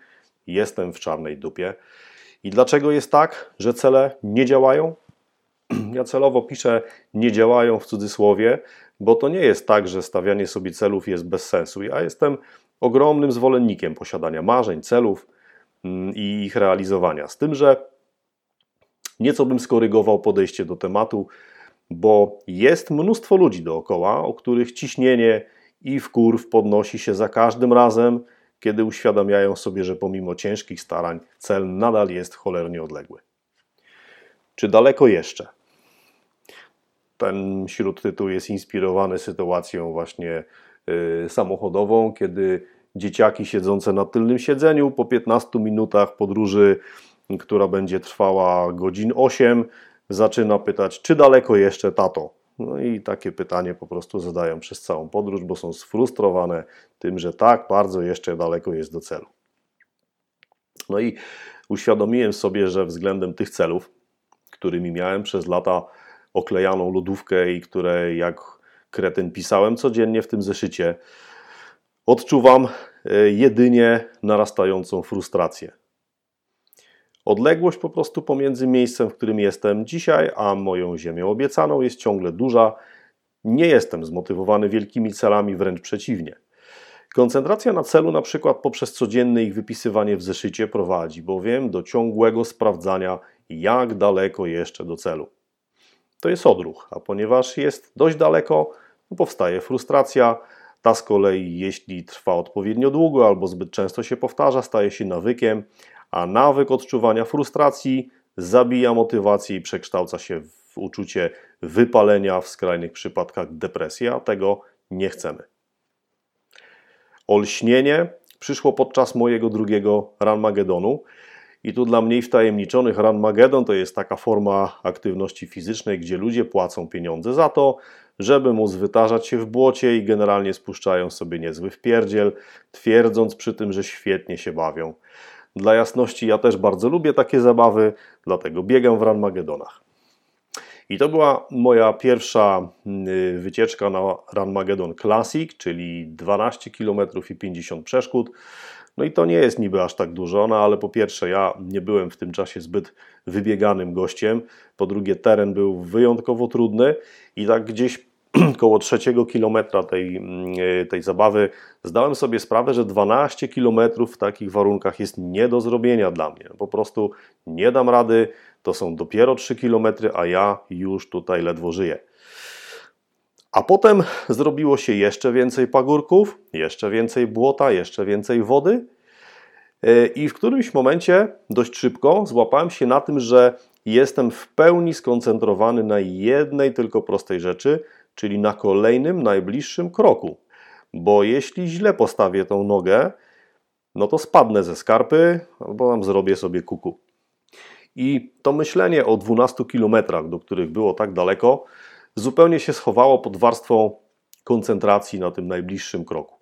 jestem w czarnej dupie. I dlaczego jest tak, że cele nie działają? [CLEARS THROAT] Ja celowo piszę nie działają w cudzysłowie, bo to nie jest tak, że stawianie sobie celów jest bez sensu. Ja jestem ogromnym zwolennikiem posiadania marzeń, celów mm, i ich realizowania. Z tym, że nieco bym skorygował podejście do tematu, bo jest mnóstwo ludzi dookoła, o których ciśnienie i wkurw podnosi się za każdym razem, kiedy uświadamiają sobie, że pomimo ciężkich starań cel nadal jest cholernie odległy. Czy daleko jeszcze? Ten śródtytuł jest inspirowany sytuacją właśnie yy, samochodową, kiedy dzieciaki siedzące na tylnym siedzeniu po 15 minutach podróży, która będzie trwała godzin 8, zaczyna pytać, czy daleko jeszcze tato. No i takie pytanie po prostu zadają przez całą podróż, bo są sfrustrowane tym, że tak bardzo jeszcze daleko jest do celu. No i uświadomiłem sobie, że względem tych celów, którymi miałem przez lata oklejaną lodówkę i które jak kretyn pisałem codziennie w tym zeszycie, odczuwam e, jedynie narastającą frustrację. Odległość po prostu pomiędzy miejscem, w którym jestem dzisiaj, a moją ziemią obiecaną jest ciągle duża. Nie jestem zmotywowany wielkimi celami, wręcz przeciwnie. Koncentracja na celu, na przykład poprzez codzienne ich wypisywanie w zeszycie, prowadzi bowiem do ciągłego sprawdzania, jak daleko jeszcze do celu. To jest odruch, a ponieważ jest dość daleko, powstaje frustracja. Ta z kolei, jeśli trwa odpowiednio długo albo zbyt często się powtarza, staje się nawykiem, a nawyk odczuwania frustracji zabija motywację i przekształca się w uczucie wypalenia, w skrajnych przypadkach depresji, a tego nie chcemy. Olśnienie przyszło podczas mojego drugiego Ranmagedonu. I tu dla mniej wtajemniczonych Ranmagedon to jest taka forma aktywności fizycznej, gdzie ludzie płacą pieniądze za to, żeby móc wytarzać się w błocie i generalnie spuszczają sobie niezły wpierdziel, twierdząc przy tym, że świetnie się bawią. Dla jasności, ja też bardzo lubię takie zabawy, dlatego biegam w Ranmagedonach. I to była moja pierwsza y, wycieczka na Ranmagedon Classic, czyli 12 km i 50 przeszkód. No i to nie jest niby aż tak dużo, no ale po pierwsze ja nie byłem w tym czasie zbyt wybieganym gościem, po drugie teren był wyjątkowo trudny i tak gdzieś [CLEARS THROAT] koło trzeciego kilometra tej, mm, e, tej zabawy zdałem sobie sprawę, że 12 kilometrów w takich warunkach jest nie do zrobienia dla mnie. Po prostu nie dam rady, to są dopiero 3 kilometry, a ja już tutaj ledwo żyję. A potem zrobiło się jeszcze więcej pagórków, jeszcze więcej błota, jeszcze więcej wody. E, I w którymś momencie, dość szybko, złapałem się na tym, że jestem w pełni skoncentrowany na jednej tylko prostej rzeczy, czyli na kolejnym, najbliższym kroku. Bo jeśli źle postawię tą nogę, no to spadnę ze skarpy albo tam zrobię sobie kuku. I to myślenie o 12 kilometrach, do których było tak daleko, zupełnie się schowało pod warstwą koncentracji na tym najbliższym kroku.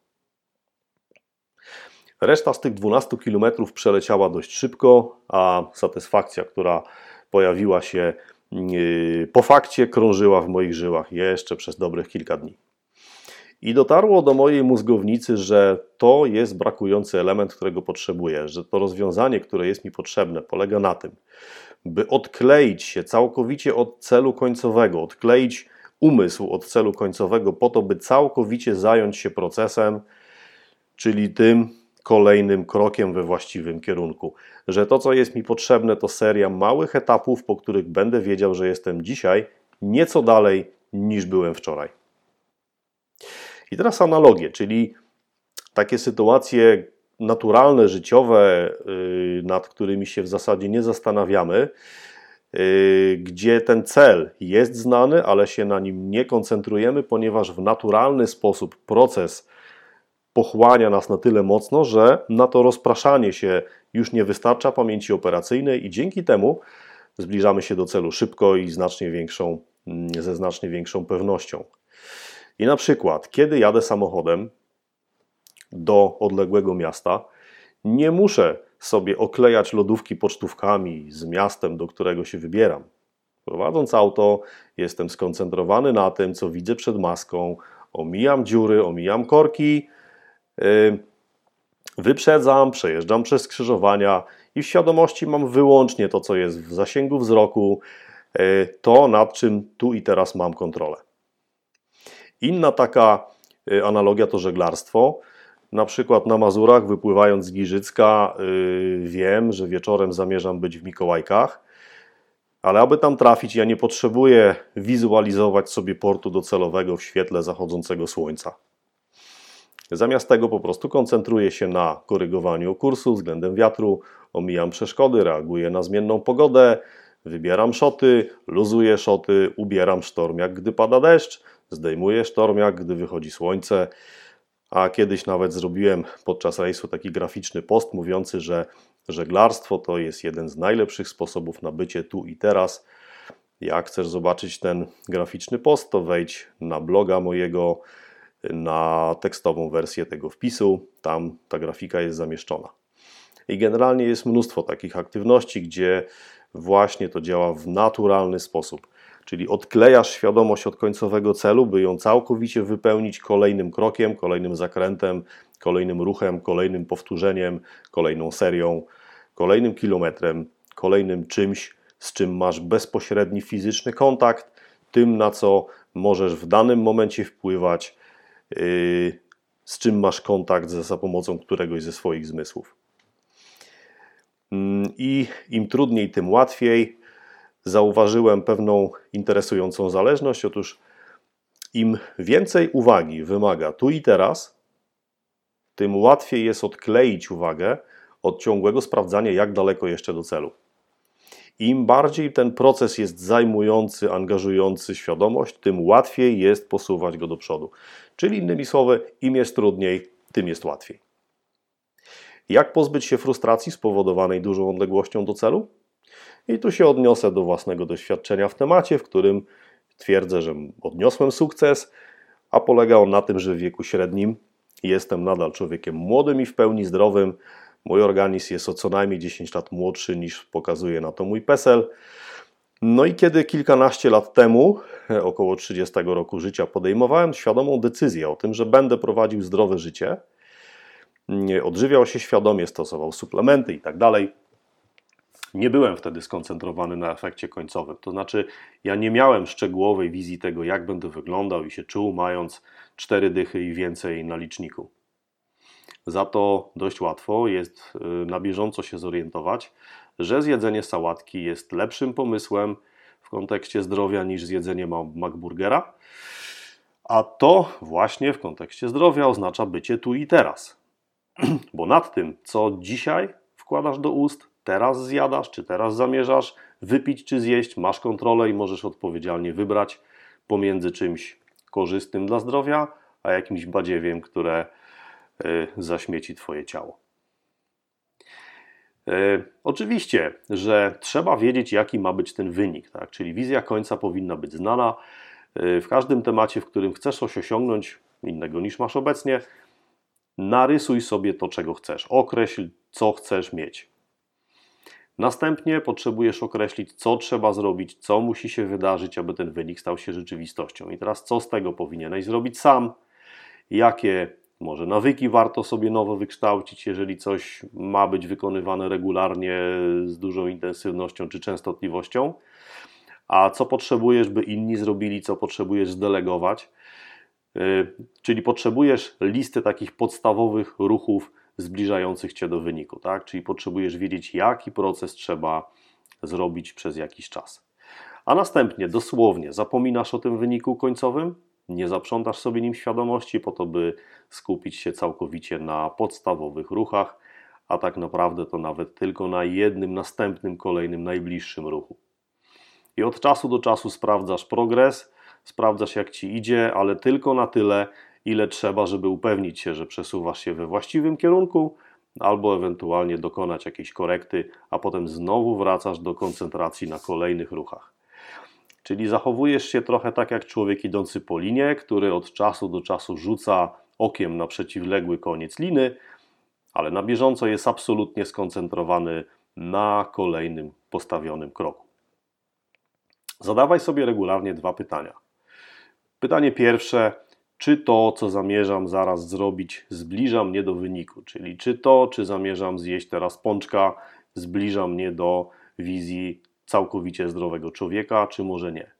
Reszta z tych 12 kilometrów przeleciała dość szybko, a satysfakcja, która pojawiła się Yy, po fakcie krążyła w moich żyłach jeszcze przez dobrych kilka dni. I dotarło do mojej mózgownicy, że to jest brakujący element, którego potrzebuję, że to rozwiązanie, które jest mi potrzebne, polega na tym, by odkleić się całkowicie od celu końcowego, odkleić umysł od celu końcowego, po to, by całkowicie zająć się procesem, czyli tym, kolejnym krokiem we właściwym kierunku. Że to, co jest mi potrzebne, to seria małych etapów, po których będę wiedział, że jestem dzisiaj nieco dalej niż byłem wczoraj. I teraz analogie, czyli takie sytuacje naturalne, życiowe, y, nad którymi się w zasadzie nie zastanawiamy, y, gdzie ten cel jest znany, ale się na nim nie koncentrujemy, ponieważ w naturalny sposób proces pochłania nas na tyle mocno, że na to rozpraszanie się już nie wystarcza pamięci operacyjnej i dzięki temu zbliżamy się do celu szybko i znacznie większą, mm, ze znacznie większą pewnością. I na przykład, kiedy jadę samochodem do odległego miasta, nie muszę sobie oklejać lodówki pocztówkami z miastem, do którego się wybieram. Prowadząc auto, jestem skoncentrowany na tym, co widzę przed maską, omijam dziury, omijam korki, Wyprzedzam, przejeżdżam przez skrzyżowania i w świadomości mam wyłącznie to, co jest w zasięgu wzroku, e, to nad czym tu i teraz mam kontrolę. Inna taka e, analogia to żeglarstwo. Na przykład na Mazurach, wypływając z Giżycka, e, wiem, że wieczorem zamierzam być w Mikołajkach, ale aby tam trafić, ja nie potrzebuję wizualizować sobie portu docelowego w świetle zachodzącego słońca. Zamiast tego po prostu koncentruję się na korygowaniu kursu względem wiatru, omijam przeszkody, reaguję na zmienną pogodę, wybieram szoty, luzuję szoty, ubieram sztormiak, gdy pada deszcz, zdejmuję sztormiak, gdy wychodzi słońce. A kiedyś nawet zrobiłem podczas rejsu taki graficzny post mówiący, że żeglarstwo to jest jeden z najlepszych sposobów na bycie tu i teraz. Jak chcesz zobaczyć ten graficzny post, to wejdź na bloga mojego, na tekstową wersję tego wpisu. Tam ta grafika jest zamieszczona. I generalnie jest mnóstwo takich aktywności, gdzie właśnie to działa w naturalny sposób. Czyli odklejasz świadomość od końcowego celu, by ją całkowicie wypełnić kolejnym krokiem, kolejnym zakrętem, kolejnym ruchem, kolejnym powtórzeniem, kolejną serią, kolejnym kilometrem, kolejnym czymś, z czym masz bezpośredni fizyczny kontakt, tym na co możesz w danym momencie wpływać, yy, z czym masz kontakt za pomocą któregoś ze swoich zmysłów. Mm, I im trudniej, tym łatwiej. Zauważyłem pewną interesującą zależność. Otóż im więcej uwagi wymaga tu i teraz, tym łatwiej jest odkleić uwagę od ciągłego sprawdzania, jak daleko jeszcze do celu. Im bardziej ten proces jest zajmujący, angażujący świadomość, tym łatwiej jest posuwać go do przodu. Czyli innymi słowy, im jest trudniej, tym jest łatwiej. Jak pozbyć się frustracji spowodowanej dużą odległością do celu? I tu się odniosę do własnego doświadczenia w temacie, w którym twierdzę, że odniosłem sukces, a polega on na tym, że w wieku średnim jestem nadal człowiekiem młodym i w pełni zdrowym. Mój organizm jest o co najmniej 10 lat młodszy niż pokazuje na to mój PESEL. No i kiedy kilkanaście lat temu, około 30 roku życia, podejmowałem świadomą decyzję o tym, że będę prowadził zdrowe życie, odżywiał się świadomie, stosował suplementy i tak dalej. Nie byłem wtedy skoncentrowany na efekcie końcowym. To znaczy, ja nie miałem szczegółowej wizji tego, jak będę wyglądał i się czuł, mając cztery dychy i więcej na liczniku. Za to dość łatwo jest y, na bieżąco się zorientować, że zjedzenie sałatki jest lepszym pomysłem w kontekście zdrowia niż zjedzenie McBurgera. A to właśnie w kontekście zdrowia oznacza bycie tu i teraz. [CLEARS THROAT] Bo nad tym, co dzisiaj wkładasz do ust, teraz zjadasz, czy teraz zamierzasz wypić czy zjeść, masz kontrolę i możesz odpowiedzialnie wybrać pomiędzy czymś korzystnym dla zdrowia, a jakimś badziewiem, które y, zaśmieci Twoje ciało. Y, oczywiście, że trzeba wiedzieć, jaki ma być ten wynik, tak? czyli wizja końca powinna być znana. Y, w każdym temacie, w którym chcesz coś osiągnąć innego niż masz obecnie, narysuj sobie to, czego chcesz. Określ, co chcesz mieć. Następnie potrzebujesz określić, co trzeba zrobić, co musi się wydarzyć, aby ten wynik stał się rzeczywistością. I teraz, co z tego powinieneś zrobić sam? Jakie może nawyki warto sobie nowo wykształcić, jeżeli coś ma być wykonywane regularnie, z dużą intensywnością czy częstotliwością? A co potrzebujesz, by inni zrobili, co potrzebujesz zdelegować? Y, czyli potrzebujesz listy takich podstawowych ruchów zbliżających cię do wyniku, tak? Czyli potrzebujesz wiedzieć, jaki proces trzeba zrobić przez jakiś czas. A następnie dosłownie zapominasz o tym wyniku końcowym, nie zaprzątasz sobie nim świadomości po to, by skupić się całkowicie na podstawowych ruchach, a tak naprawdę to nawet tylko na jednym następnym, kolejnym, najbliższym ruchu. I od czasu do czasu sprawdzasz progres, sprawdzasz jak ci idzie, ale tylko na tyle, ile trzeba, żeby upewnić się, że przesuwasz się we właściwym kierunku, albo ewentualnie dokonać jakiejś korekty, a potem znowu wracasz do koncentracji na kolejnych ruchach. Czyli zachowujesz się trochę tak jak człowiek idący po linie, który od czasu do czasu rzuca okiem na przeciwległy koniec liny, ale na bieżąco jest absolutnie skoncentrowany na kolejnym postawionym kroku. Zadawaj sobie regularnie dwa pytania. Pytanie pierwsze: czy to, co zamierzam zaraz zrobić, zbliża mnie do wyniku? Czyli czy to, czy zamierzam zjeść teraz pączka, zbliża mnie do wizji całkowicie zdrowego człowieka, czy może nie?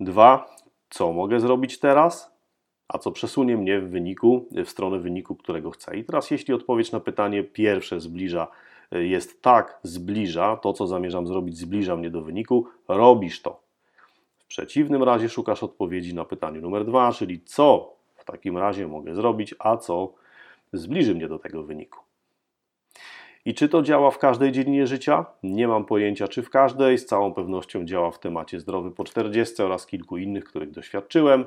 Dwa, co mogę zrobić teraz, a co przesunie mnie w wyniku, w stronę wyniku, którego chcę. I teraz, jeśli odpowiedź na pytanie pierwsze zbliża, jest tak, zbliża, to co zamierzam zrobić, zbliża mnie do wyniku, robisz to. Przeciwnym razie szukasz odpowiedzi na pytanie numer dwa, czyli co w takim razie mogę zrobić, a co zbliży mnie do tego wyniku. I czy to działa w każdej dziedzinie życia? Nie mam pojęcia, czy w każdej. Z całą pewnością działa w temacie zdrowy po 40 oraz kilku innych, których doświadczyłem.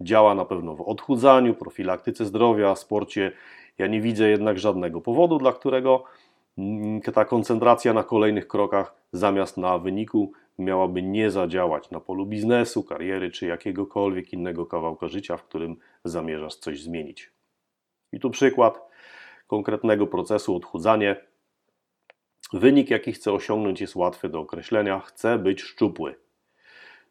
Działa na pewno w odchudzaniu, profilaktyce zdrowia, sporcie. Ja nie widzę jednak żadnego powodu, dla którego mm, ta koncentracja na kolejnych krokach zamiast na wyniku miałaby nie zadziałać na polu biznesu, kariery czy jakiegokolwiek innego kawałka życia, w którym zamierzasz coś zmienić. I tu przykład konkretnego procesu odchudzanie. Wynik, jaki chcę osiągnąć, jest łatwy do określenia. Chcę być szczupły.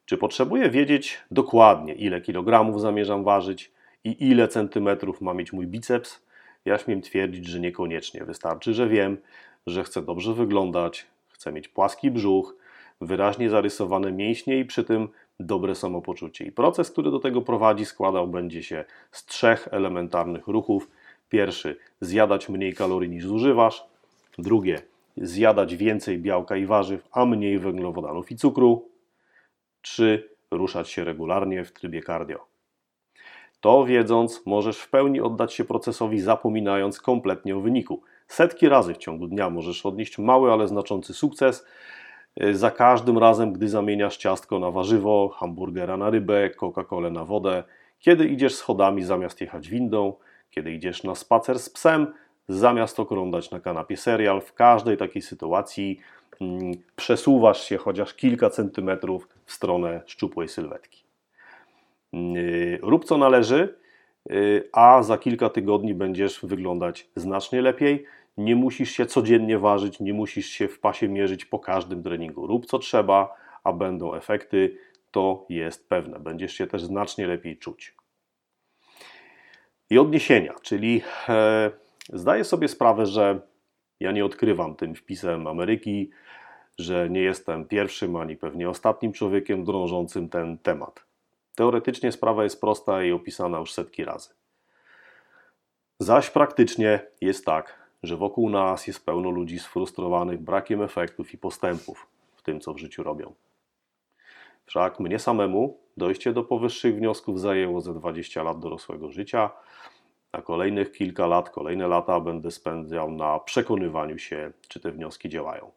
Czy potrzebuję wiedzieć dokładnie, ile kilogramów zamierzam ważyć i ile centymetrów ma mieć mój biceps? Ja śmiem twierdzić, że niekoniecznie. Wystarczy, że wiem, że chcę dobrze wyglądać, chcę mieć płaski brzuch, wyraźnie zarysowane mięśnie i przy tym dobre samopoczucie. I proces, który do tego prowadzi, składał będzie się z trzech elementarnych ruchów. Pierwszy, zjadać mniej kalorii niż zużywasz. Drugie, zjadać więcej białka i warzyw, a mniej węglowodanów i cukru. Trzy, ruszać się regularnie w trybie cardio. To wiedząc, możesz w pełni oddać się procesowi, zapominając kompletnie o wyniku. Setki razy w ciągu dnia możesz odnieść mały, ale znaczący sukces. Y, za każdym razem, gdy zamieniasz ciastko na warzywo, hamburgera na rybę, Coca-Colę na wodę, kiedy idziesz schodami zamiast jechać windą, kiedy idziesz na spacer z psem, zamiast oglądać na kanapie serial, w każdej takiej sytuacji mm, przesuwasz się chociaż kilka centymetrów w stronę szczupłej sylwetki. Yy, rób co należy, yy, a za kilka tygodni będziesz wyglądać znacznie lepiej. Nie musisz się codziennie ważyć, nie musisz się w pasie mierzyć po każdym treningu. Rób co trzeba, a będą efekty. To jest pewne. Będziesz się też znacznie lepiej czuć. I odniesienia, czyli e, zdaję sobie sprawę, że ja nie odkrywam tym wpisem Ameryki, że nie jestem pierwszym ani pewnie ostatnim człowiekiem drążącym ten temat. Teoretycznie sprawa jest prosta i opisana już setki razy. Zaś praktycznie jest tak, że wokół nas jest pełno ludzi sfrustrowanych brakiem efektów i postępów w tym, co w życiu robią. Wszak mnie samemu dojście do powyższych wniosków zajęło ze 20 lat dorosłego życia, a kolejnych kilka lat, kolejne lata będę spędzał na przekonywaniu się, czy te wnioski działają.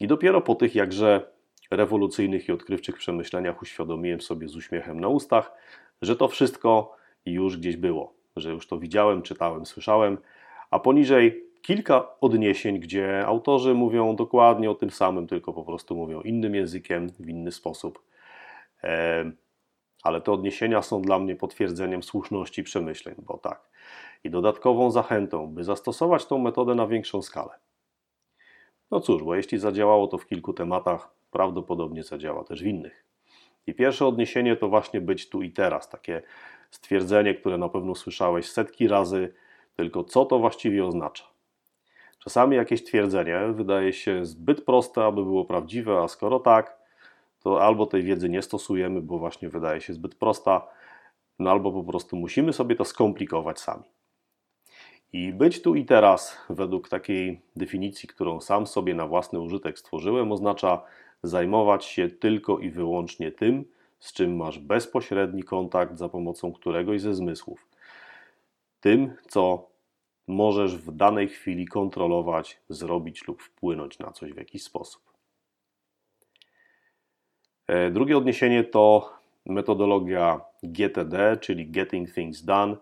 I dopiero po tych jakże rewolucyjnych i odkrywczych przemyśleniach uświadomiłem sobie z uśmiechem na ustach, że to wszystko już gdzieś było, że już to widziałem, czytałem, słyszałem, a poniżej kilka odniesień, gdzie autorzy mówią dokładnie o tym samym, tylko po prostu mówią innym językiem, w inny sposób. Ale te odniesienia są dla mnie potwierdzeniem słuszności przemyśleń, bo tak. I dodatkową zachętą, by zastosować tą metodę na większą skalę. No cóż, bo jeśli zadziałało to w kilku tematach, prawdopodobnie zadziała też w innych. I pierwsze odniesienie to właśnie być tu i teraz, takie stwierdzenie, które na pewno słyszałeś setki razy, tylko co to właściwie oznacza. Czasami jakieś twierdzenie wydaje się zbyt proste, aby było prawdziwe, a skoro tak, to albo tej wiedzy nie stosujemy, bo właśnie wydaje się zbyt prosta, no albo po prostu musimy sobie to skomplikować sami. I być tu i teraz, według takiej definicji, którą sam sobie na własny użytek stworzyłem, oznacza zajmować się tylko i wyłącznie tym, z czym masz bezpośredni kontakt za pomocą któregoś ze zmysłów. Tym, co możesz w danej chwili kontrolować, zrobić lub wpłynąć na coś w jakiś sposób. E, drugie odniesienie to metodologia GTD, czyli Getting Things Done,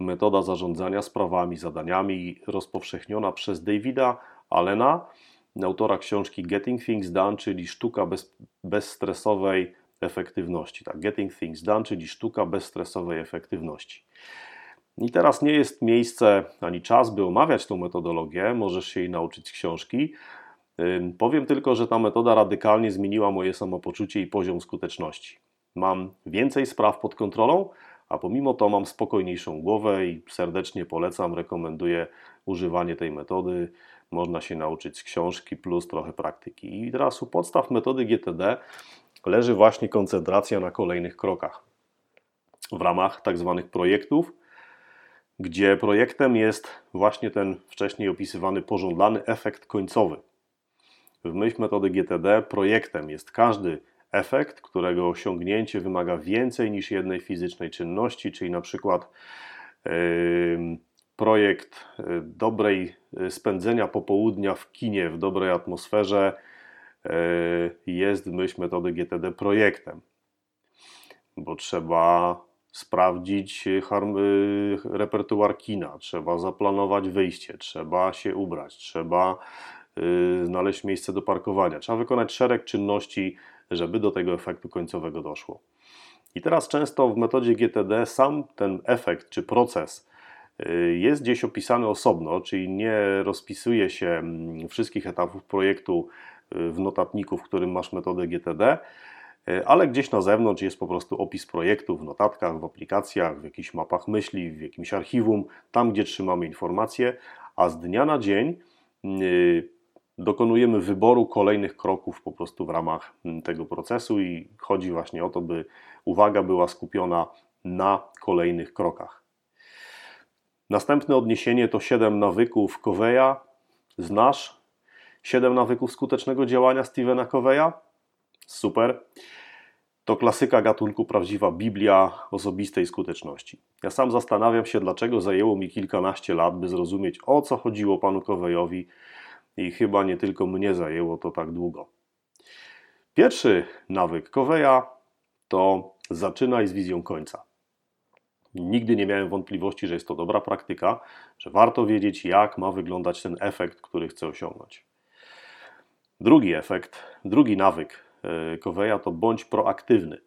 metoda zarządzania sprawami, zadaniami rozpowszechniona przez Davida Allena, autora książki Getting Things Done, czyli sztuka bez, bezstresowej efektywności. Tak, Getting Things Done, czyli sztuka bezstresowej efektywności. I teraz nie jest miejsce ani czas, by omawiać tą metodologię, możesz się jej nauczyć z książki. Powiem tylko, że ta metoda radykalnie zmieniła moje samopoczucie i poziom skuteczności. Mam więcej spraw pod kontrolą, a pomimo to mam spokojniejszą głowę i serdecznie polecam, rekomenduję używanie tej metody. Można się nauczyć z książki plus trochę praktyki. I teraz u podstaw metody GTD leży właśnie koncentracja na kolejnych krokach. W ramach tak zwanych projektów, gdzie projektem jest właśnie ten wcześniej opisywany pożądany efekt końcowy. W myśl metody GTD projektem jest każdy efekt, którego osiągnięcie wymaga więcej niż jednej fizycznej czynności, czyli na przykład yy, projekt y, dobrej y, spędzenia popołudnia w kinie w dobrej atmosferze y, jest w myśl metody GTD projektem, bo trzeba sprawdzić repertuar kina, trzeba zaplanować wyjście, trzeba się ubrać, trzeba yy, znaleźć miejsce do parkowania. Trzeba wykonać szereg czynności, żeby do tego efektu końcowego doszło. I teraz często w metodzie GTD sam ten efekt czy proces jest gdzieś opisany osobno, czyli nie rozpisuje się mm, wszystkich etapów projektu w notatniku, w którym masz metodę GTD, ale gdzieś na zewnątrz jest po prostu opis projektu w notatkach, w aplikacjach, w jakichś mapach myśli, w jakimś archiwum, tam gdzie trzymamy informacje, a z dnia na dzień dokonujemy wyboru kolejnych kroków po prostu w ramach mm, tego procesu i chodzi właśnie o to, by uwaga była skupiona na kolejnych krokach. Następne odniesienie to 7 nawyków Coveya. Znasz 7 nawyków skutecznego działania Stevena Coveya? Super. To klasyka gatunku prawdziwa Biblia osobistej skuteczności. Ja sam zastanawiam się, dlaczego zajęło mi kilkanaście lat, by zrozumieć, o co chodziło panu Coveyowi i chyba nie tylko mnie zajęło to tak długo. Pierwszy nawyk Coveya to zaczynaj z wizją końca. Nigdy nie miałem wątpliwości, że jest to dobra praktyka, że warto wiedzieć, jak ma wyglądać ten efekt, który chcę osiągnąć. Drugi efekt, drugi nawyk e, Coveya to bądź proaktywny.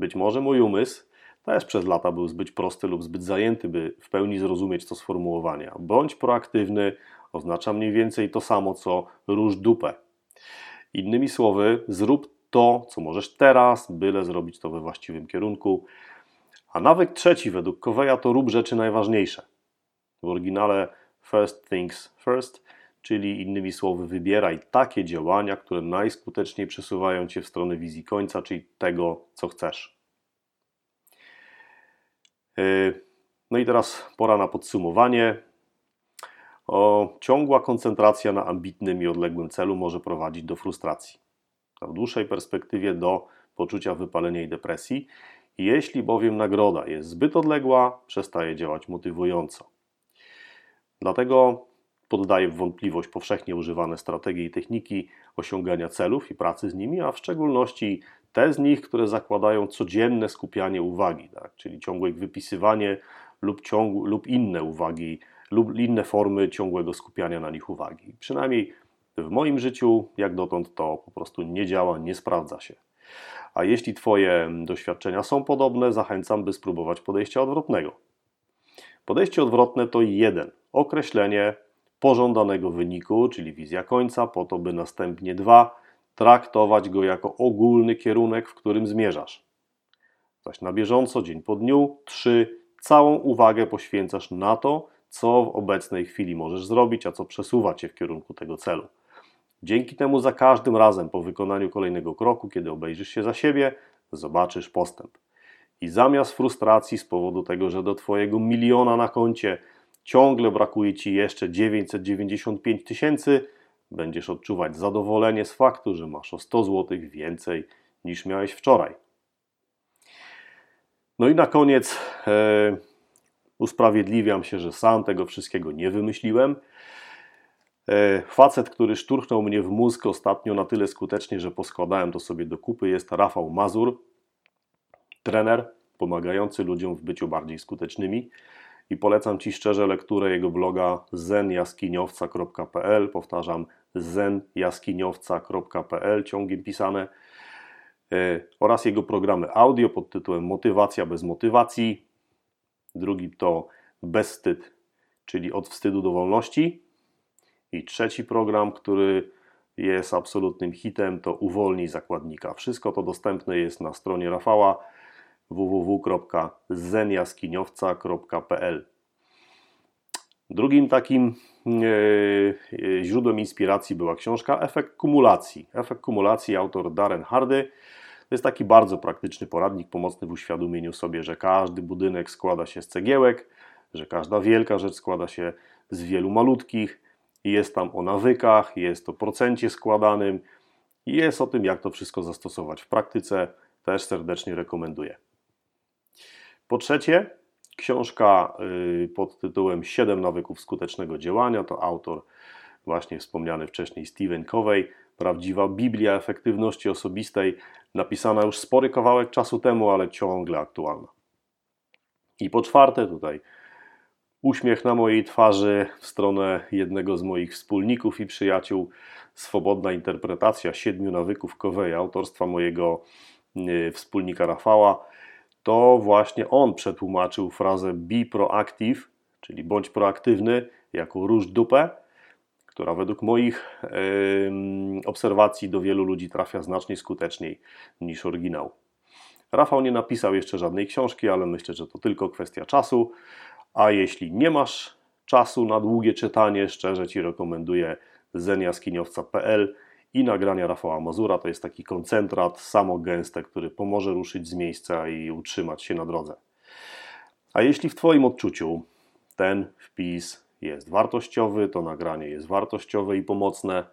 Być może mój umysł też przez lata był zbyt prosty lub zbyt zajęty, by w pełni zrozumieć to sformułowanie. Bądź proaktywny oznacza mniej więcej to samo, co róż dupę. Innymi słowy, zrób to, co możesz teraz, byle zrobić to we właściwym kierunku. A nawyk trzeci według Coveya to rób rzeczy najważniejsze. W oryginale first things first, czyli innymi słowy, wybieraj takie działania, które najskuteczniej przesuwają cię w stronę wizji końca, czyli tego, co chcesz. Yy, no i teraz pora na podsumowanie. O, ciągła koncentracja na ambitnym i odległym celu może prowadzić do frustracji, a w dłuższej perspektywie do poczucia wypalenia i depresji. Jeśli bowiem nagroda jest zbyt odległa, przestaje działać motywująco. Dlatego poddaję w wątpliwość powszechnie używane strategie i techniki osiągania celów i pracy z nimi, a w szczególności te z nich, które zakładają codzienne skupianie uwagi, tak? czyli ciągłe ich wypisywanie lub, ciąg, lub inne uwagi lub inne formy ciągłego skupiania na nich uwagi. Przynajmniej w moim życiu, jak dotąd, to po prostu nie działa, nie sprawdza się. A jeśli Twoje doświadczenia są podobne, zachęcam, by spróbować podejścia odwrotnego. Podejście odwrotne to jeden określenie pożądanego wyniku, czyli wizja końca, po to, by następnie dwa traktować go jako ogólny kierunek, w którym zmierzasz. Zaś na bieżąco, dzień po dniu, trzy całą uwagę poświęcasz na to, co w obecnej chwili możesz zrobić, a co przesuwa cię w kierunku tego celu. Dzięki temu za każdym razem po wykonaniu kolejnego kroku, kiedy obejrzysz się za siebie, zobaczysz postęp. I zamiast frustracji z powodu tego, że do Twojego miliona na koncie ciągle brakuje Ci jeszcze 995 tysięcy, będziesz odczuwać zadowolenie z faktu, że masz o 100 zł więcej niż miałeś wczoraj. No i na koniec. Yy, Usprawiedliwiam się, że sam tego wszystkiego nie wymyśliłem. E, facet, który szturchnął mnie w mózg ostatnio na tyle skutecznie, że poskładałem to sobie do kupy, jest Rafał Mazur, trener pomagający ludziom w byciu bardziej skutecznymi. I polecam Ci szczerze lekturę jego bloga zenjaskiniowca.pl. Powtarzam, zenjaskiniowca.pl, ciągiem pisane, e, oraz jego programy audio pod tytułem Motywacja bez motywacji, drugi to bezwstyd, czyli od wstydu do wolności. I trzeci program, który jest absolutnym hitem, to Uwolnij zakładnika. Wszystko to dostępne jest na stronie Rafała www.zeniaskiniowca.pl. Drugim takim e, źródłem inspiracji była książka Efekt kumulacji. Efekt kumulacji autor Darren Hardy to jest taki bardzo praktyczny poradnik pomocny w uświadomieniu sobie, że każdy budynek składa się z cegiełek, że każda wielka rzecz składa się z wielu malutkich jest tam o nawykach, jest o procencie składanym jest o tym, jak to wszystko zastosować w praktyce. Też serdecznie rekomenduję. Po trzecie, książka y, pod tytułem 7 nawyków skutecznego działania to autor właśnie wspomniany wcześniej Stephen Covey, prawdziwa Biblia efektywności osobistej, napisana już spory kawałek czasu temu, ale ciągle aktualna. I po czwarte, tutaj Uśmiech na mojej twarzy w stronę jednego z moich wspólników i przyjaciół. Swobodna interpretacja siedmiu nawyków Coveya, autorstwa mojego y, wspólnika Rafała. To właśnie on przetłumaczył frazę be proactive, czyli bądź proaktywny, jako róż dupę, która według moich yy, obserwacji do wielu ludzi trafia znacznie skuteczniej niż oryginał. Rafał nie napisał jeszcze żadnej książki, ale myślę, że to tylko kwestia czasu. A jeśli nie masz czasu na długie czytanie, szczerze Ci rekomenduję zeniaskiniowca.pl i nagrania Rafała Mazura. To jest taki koncentrat samogęste, który pomoże ruszyć z miejsca i utrzymać się na drodze. A jeśli w Twoim odczuciu ten wpis jest wartościowy, to nagranie jest wartościowe i pomocne,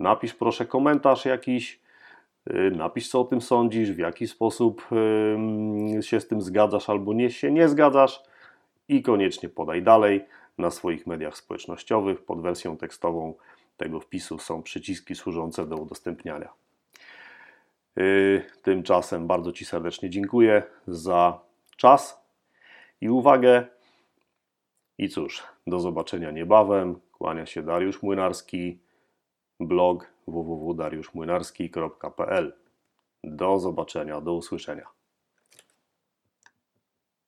napisz proszę komentarz jakiś, y, napisz co o tym sądzisz, w jaki sposób się z tym zgadzasz albo nie się nie zgadzasz i koniecznie podaj dalej na swoich mediach społecznościowych. Pod wersją tekstową tego wpisu są przyciski służące do udostępniania. Y, tymczasem bardzo Ci serdecznie dziękuję za czas i uwagę. I cóż, do zobaczenia niebawem. Kłania się Dariusz Młynarski, blog www.dariuszmłynarski.pl. Do zobaczenia, do usłyszenia.